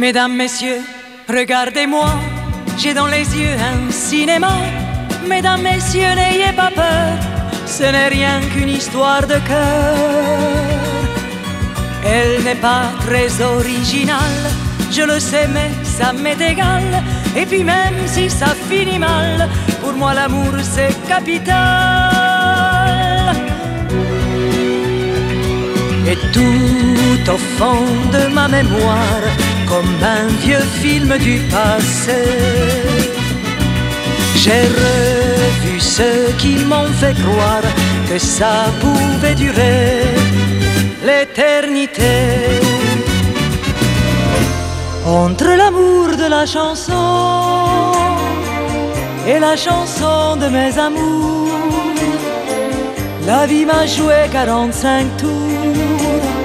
Mesdames, messieurs, regardez-moi, j'ai dans les yeux un cinéma. Mesdames, messieurs, n'ayez pas peur, ce n'est rien qu'une histoire de cœur. Elle n'est pas très originale, je le sais, mais ça m'est égal. Et puis même si ça finit mal, pour moi l'amour c'est capital. Et tout au fond de ma mémoire, comme un vieux film du passé, j'ai revu ceux qui m'ont fait croire que ça pouvait durer l'éternité. Entre l'amour de la chanson et la chanson de mes amours, la vie m'a joué 45 tours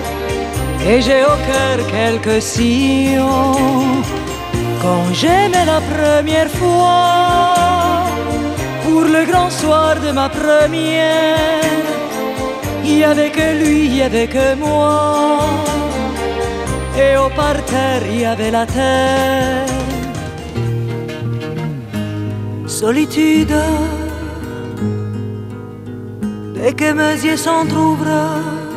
et j'ai au cœur quelques sillons. Quand j'aimais la première fois, pour le grand soir de ma première, il y avait que lui, il y avait que moi. Et au parterre, il y avait la terre. Solitude, dès que mes yeux s'entr'ouvrent.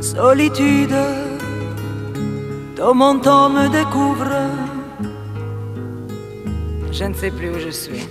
Solitude, ton temps me découvre. Je ne sais plus où je suis.